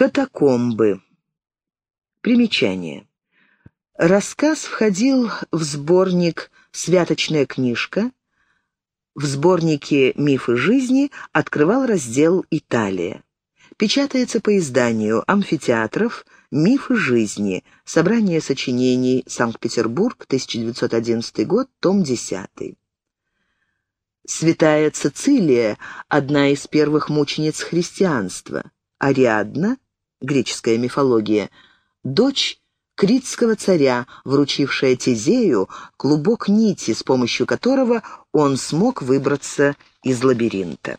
Катакомбы. Примечание. Рассказ входил в сборник «Святочная книжка». В сборнике «Мифы жизни» открывал раздел «Италия». Печатается по изданию «Амфитеатров. Мифы жизни. Собрание сочинений. Санкт-Петербург. 1911 год. Том 10». Святая Цицилия – одна из первых мучениц христианства. Ариадна, греческая мифология, дочь критского царя, вручившая Тизею клубок нити, с помощью которого он смог выбраться из лабиринта.